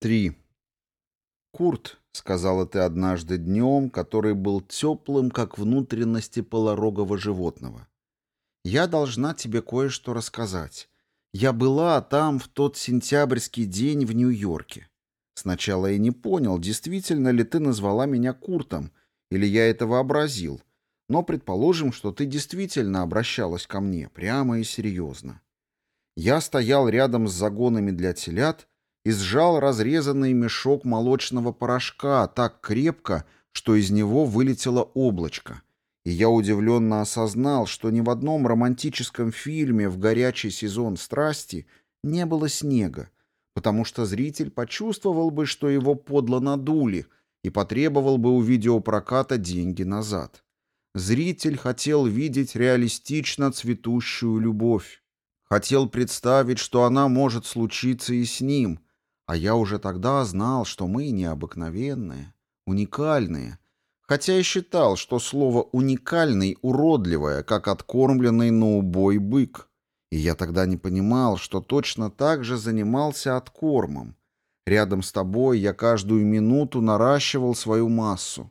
Три. «Курт», — сказала ты однажды днем, который был теплым, как внутренности полорогого животного, — «я должна тебе кое-что рассказать. Я была там в тот сентябрьский день в Нью-Йорке. Сначала я не понял, действительно ли ты назвала меня Куртом, или я это вообразил, но предположим, что ты действительно обращалась ко мне, прямо и серьезно. Я стоял рядом с загонами для телят и сжал разрезанный мешок молочного порошка так крепко, что из него вылетело облачко. И я удивленно осознал, что ни в одном романтическом фильме в горячий сезон страсти не было снега, потому что зритель почувствовал бы, что его подло надули, и потребовал бы у видеопроката деньги назад. Зритель хотел видеть реалистично цветущую любовь. Хотел представить, что она может случиться и с ним, а я уже тогда знал, что мы необыкновенные, уникальные, хотя и считал, что слово «уникальный» уродливое, как откормленный на убой бык. И я тогда не понимал, что точно так же занимался откормом. Рядом с тобой я каждую минуту наращивал свою массу.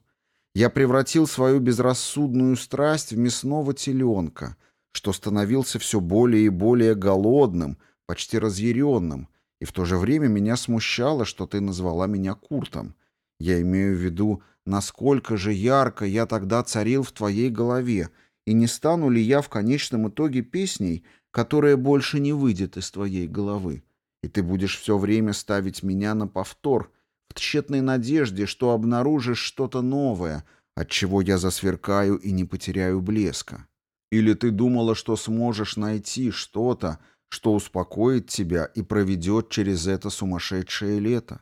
Я превратил свою безрассудную страсть в мясного теленка, что становился все более и более голодным, почти разъяренным, и в то же время меня смущало, что ты назвала меня Куртом. Я имею в виду, насколько же ярко я тогда царил в твоей голове, и не стану ли я в конечном итоге песней, которая больше не выйдет из твоей головы. И ты будешь все время ставить меня на повтор, в тщетной надежде, что обнаружишь что-то новое, от чего я засверкаю и не потеряю блеска. Или ты думала, что сможешь найти что-то, что успокоит тебя и проведет через это сумасшедшее лето.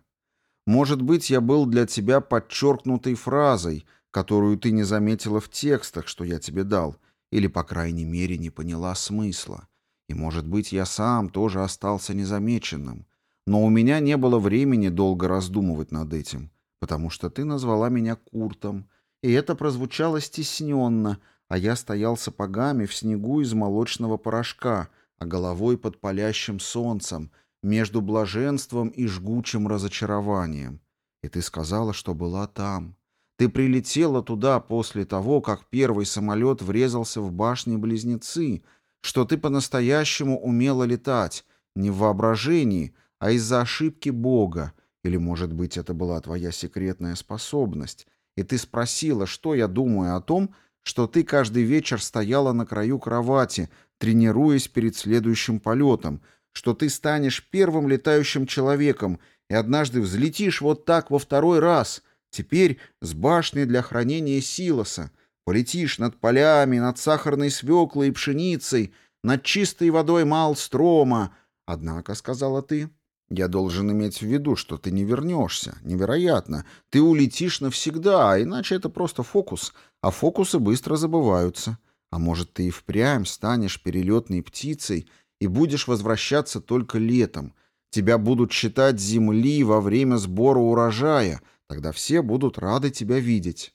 Может быть, я был для тебя подчеркнутой фразой, которую ты не заметила в текстах, что я тебе дал, или, по крайней мере, не поняла смысла. И, может быть, я сам тоже остался незамеченным. Но у меня не было времени долго раздумывать над этим, потому что ты назвала меня Куртом, и это прозвучало стесненно, а я стоял сапогами в снегу из молочного порошка, а головой под палящим солнцем, между блаженством и жгучим разочарованием. И ты сказала, что была там. Ты прилетела туда после того, как первый самолет врезался в башни-близнецы, что ты по-настоящему умела летать, не в воображении, а из-за ошибки Бога, или, может быть, это была твоя секретная способность, и ты спросила, что я думаю о том, что ты каждый вечер стояла на краю кровати, тренируясь перед следующим полетом, что ты станешь первым летающим человеком и однажды взлетишь вот так во второй раз, теперь с башней для хранения силоса, полетишь над полями, над сахарной свеклой и пшеницей, над чистой водой Малстрома. Однако, — сказала ты, — я должен иметь в виду, что ты не вернешься. Невероятно. Ты улетишь навсегда, а иначе это просто фокус, а фокусы быстро забываются. А может, ты и впрямь станешь перелетной птицей и будешь возвращаться только летом. Тебя будут считать земли во время сбора урожая, тогда все будут рады тебя видеть.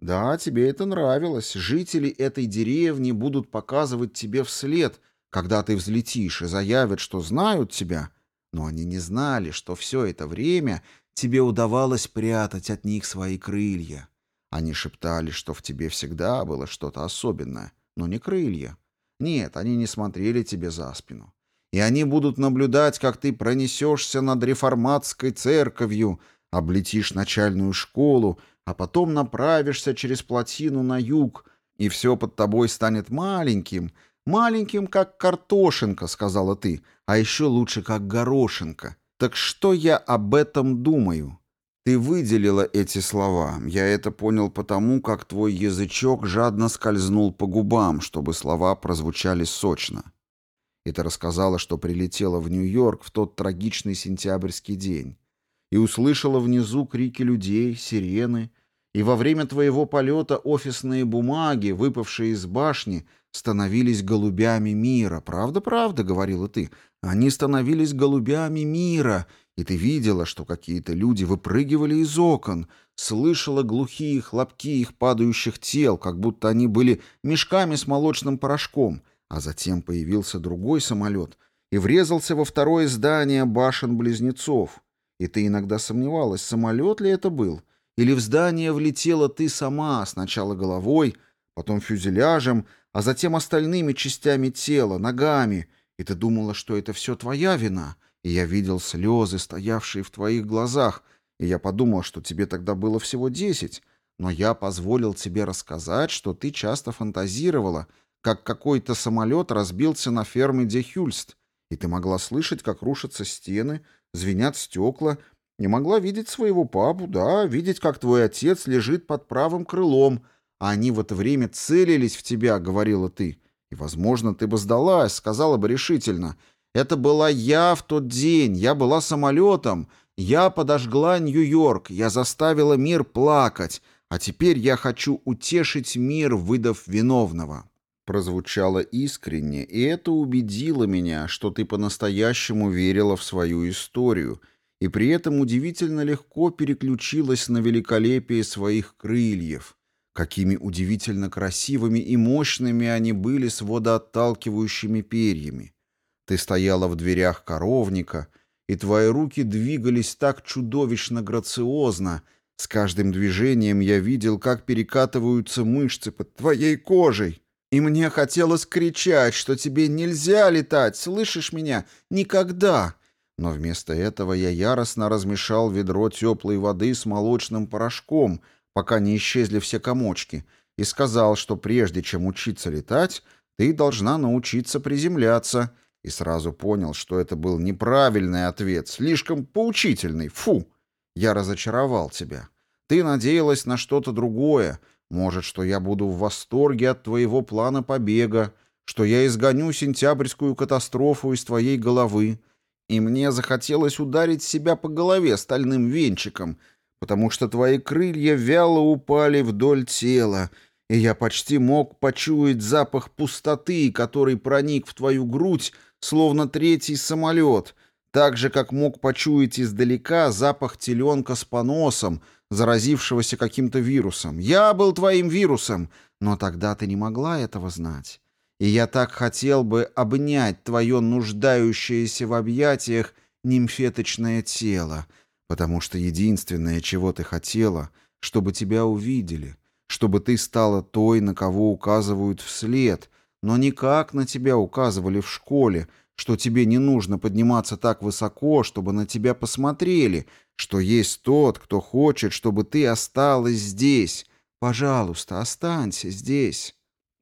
Да, тебе это нравилось. Жители этой деревни будут показывать тебе вслед, когда ты взлетишь, и заявят, что знают тебя. Но они не знали, что все это время тебе удавалось прятать от них свои крылья. Они шептали, что в тебе всегда было что-то особенное, но не крылья. Нет, они не смотрели тебе за спину. И они будут наблюдать, как ты пронесешься над реформатской церковью, облетишь начальную школу, а потом направишься через плотину на юг, и все под тобой станет маленьким, маленьким, как картошинка, сказала ты, а еще лучше, как горошинка. Так что я об этом думаю? Ты выделила эти слова. Я это понял потому, как твой язычок жадно скользнул по губам, чтобы слова прозвучали сочно. И ты рассказала, что прилетела в Нью-Йорк в тот трагичный сентябрьский день и услышала внизу крики людей, сирены, и во время твоего полета офисные бумаги, выпавшие из башни, становились голубями мира. Правда-правда, — говорила ты, — они становились голубями мира — и ты видела, что какие-то люди выпрыгивали из окон, слышала глухие хлопки их падающих тел, как будто они были мешками с молочным порошком, а затем появился другой самолет и врезался во второе здание башен-близнецов. и ты иногда сомневалась, самолет ли это был, или в здание влетела ты сама, сначала головой, потом фюзеляжем, а затем остальными частями тела, ногами, и ты думала, что это все твоя вина, и я видел слезы, стоявшие в твоих глазах, и я подумал, что тебе тогда было всего десять, но я позволил тебе рассказать, что ты часто фантазировала, как какой-то самолет разбился на ферме Дехюльст, и ты могла слышать, как рушатся стены, звенят стекла, не могла видеть своего папу, да, видеть, как твой отец лежит под правым крылом, а они в это время целились в тебя, — говорила ты. И, возможно, ты бы сдалась, сказала бы решительно. Это была я в тот день, я была самолетом, я подожгла Нью-Йорк, я заставила мир плакать, а теперь я хочу утешить мир, выдав виновного. Прозвучало искренне, и это убедило меня, что ты по-настоящему верила в свою историю — и при этом удивительно легко переключилась на великолепие своих крыльев. Какими удивительно красивыми и мощными они были с водоотталкивающими перьями. Ты стояла в дверях коровника, и твои руки двигались так чудовищно грациозно. С каждым движением я видел, как перекатываются мышцы под твоей кожей. И мне хотелось кричать, что тебе нельзя летать, слышишь меня? Никогда! Но вместо этого я яростно размешал ведро теплой воды с молочным порошком, пока не исчезли все комочки, и сказал, что прежде чем учиться летать, ты должна научиться приземляться, и сразу понял, что это был неправильный ответ, слишком поучительный. Фу! Я разочаровал тебя. Ты надеялась на что-то другое, может, что я буду в восторге от твоего плана побега, что я изгоню сентябрьскую катастрофу из твоей головы, и мне захотелось ударить себя по голове стальным венчиком, потому что твои крылья вяло упали вдоль тела, и я почти мог почуять запах пустоты, который проник в твою грудь, словно третий самолет, так же, как мог почуять издалека запах теленка с поносом, заразившегося каким-то вирусом. Я был твоим вирусом, но тогда ты не могла этого знать. И я так хотел бы обнять твое нуждающееся в объятиях нимфеточное тело, потому что единственное, чего ты хотела, чтобы тебя увидели, чтобы ты стала той, на кого указывают вслед, но никак на тебя указывали в школе, что тебе не нужно подниматься так высоко, чтобы на тебя посмотрели, что есть тот, кто хочет, чтобы ты осталась здесь. Пожалуйста, останься здесь»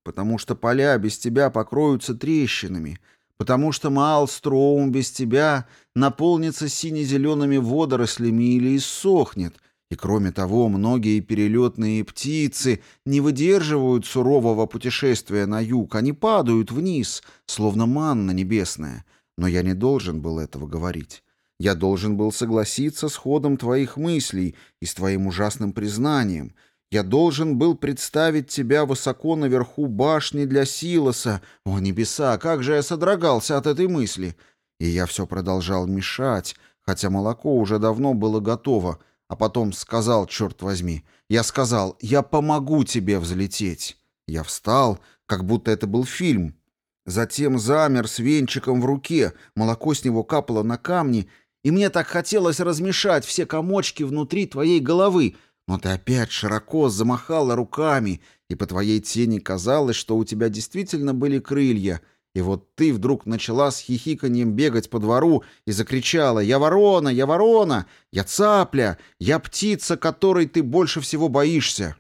потому что поля без тебя покроются трещинами, потому что Маалстроум без тебя наполнится сине-зелеными водорослями или иссохнет, и кроме того, многие перелетные птицы не выдерживают сурового путешествия на юг, они падают вниз, словно манна небесная. Но я не должен был этого говорить. Я должен был согласиться с ходом твоих мыслей и с твоим ужасным признанием — я должен был представить тебя высоко наверху башни для Силоса. О, небеса, как же я содрогался от этой мысли! И я все продолжал мешать, хотя молоко уже давно было готово, а потом сказал, черт возьми, я сказал, я помогу тебе взлететь. Я встал, как будто это был фильм. Затем замер с венчиком в руке, молоко с него капало на камни, и мне так хотелось размешать все комочки внутри твоей головы, но ты опять широко замахала руками, и по твоей тени казалось, что у тебя действительно были крылья, и вот ты вдруг начала с хихиканьем бегать по двору и закричала «Я ворона! Я ворона! Я цапля! Я птица, которой ты больше всего боишься!»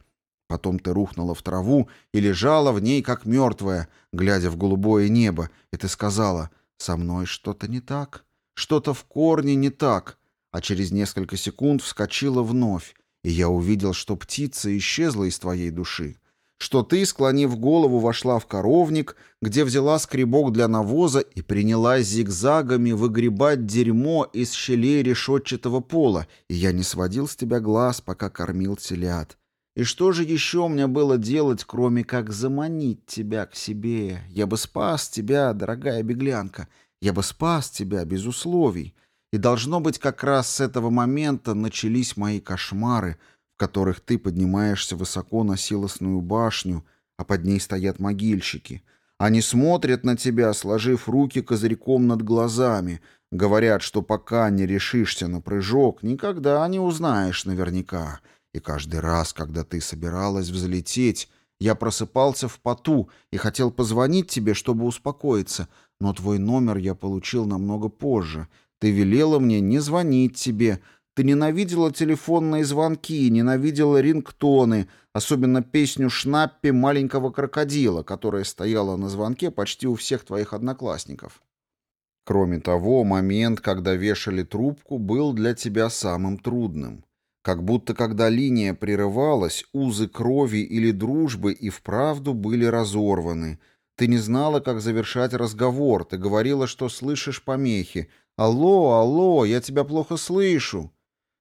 Потом ты рухнула в траву и лежала в ней, как мертвая, глядя в голубое небо, и ты сказала «Со мной что-то не так, что-то в корне не так», а через несколько секунд вскочила вновь, и я увидел, что птица исчезла из твоей души, что ты, склонив голову, вошла в коровник, где взяла скребок для навоза и принялась зигзагами выгребать дерьмо из щелей решетчатого пола, и я не сводил с тебя глаз, пока кормил телят. И что же еще мне было делать, кроме как заманить тебя к себе? Я бы спас тебя, дорогая беглянка, я бы спас тебя без условий. И должно быть, как раз с этого момента начались мои кошмары, которых ты поднимаешься высоко на силосную башню, а под ней стоят могильщики, Они смотрят на тебя, сложив руки козырьком над глазами, говорят, что пока не решишься на прыжок, никогда не узнаешь наверняка. И каждый раз, когда ты собиралась взлететь, я просыпался в поту и хотел позвонить тебе, чтобы успокоиться, но твой номер я получил намного позже. Ты велела мне не звонить тебе, ты ненавидела телефонные звонки, ненавидела рингтоны, особенно песню Шнаппи маленького крокодила, которая стояла на звонке почти у всех твоих одноклассников. Кроме того, момент, когда вешали трубку, был для тебя самым трудным. Как будто когда линия прерывалась, узы крови или дружбы и вправду были разорваны. Ты не знала, как завершать разговор, ты говорила, что слышишь помехи. «Алло, алло, я тебя плохо слышу!»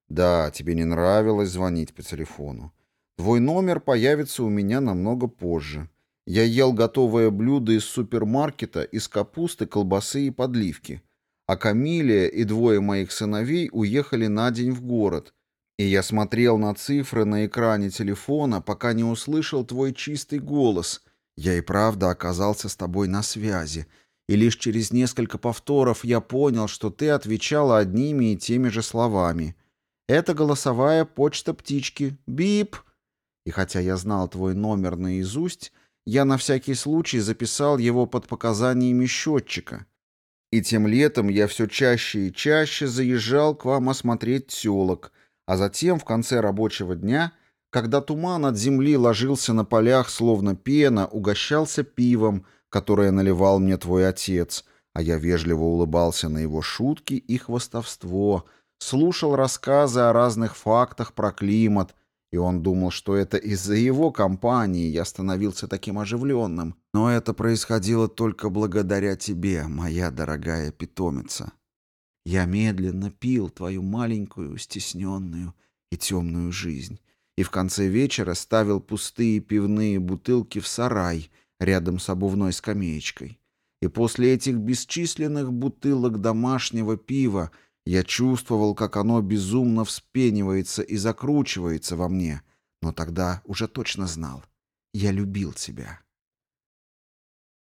Да, тебе не нравилось звонить по телефону. Твой номер появится у меня намного позже. Я ел готовое блюдо из супермаркета из капусты, колбасы и подливки. А Камилия и двое моих сыновей уехали на день в город. И я смотрел на цифры на экране телефона, пока не услышал твой чистый голос. Я и правда оказался с тобой на связи. И лишь через несколько повторов я понял, что ты отвечала одними и теми же словами — это голосовая почта птички. Бип. И хотя я знал твой номер наизусть, я на всякий случай записал его под показаниями счетчика. И тем летом я все чаще и чаще заезжал к вам осмотреть телок, а затем в конце рабочего дня, когда туман от земли ложился на полях словно пена, угощался пивом, которое наливал мне твой отец, а я вежливо улыбался на его шутки и хвостовство — слушал рассказы о разных фактах про климат, и он думал, что это из-за его компании я становился таким оживленным. Но это происходило только благодаря тебе, моя дорогая питомица. Я медленно пил твою маленькую, стесненную и темную жизнь, и в конце вечера ставил пустые пивные бутылки в сарай рядом с обувной скамеечкой. И после этих бесчисленных бутылок домашнего пива я чувствовал, как оно безумно вспенивается и закручивается во мне, но тогда уже точно знал. Я любил тебя.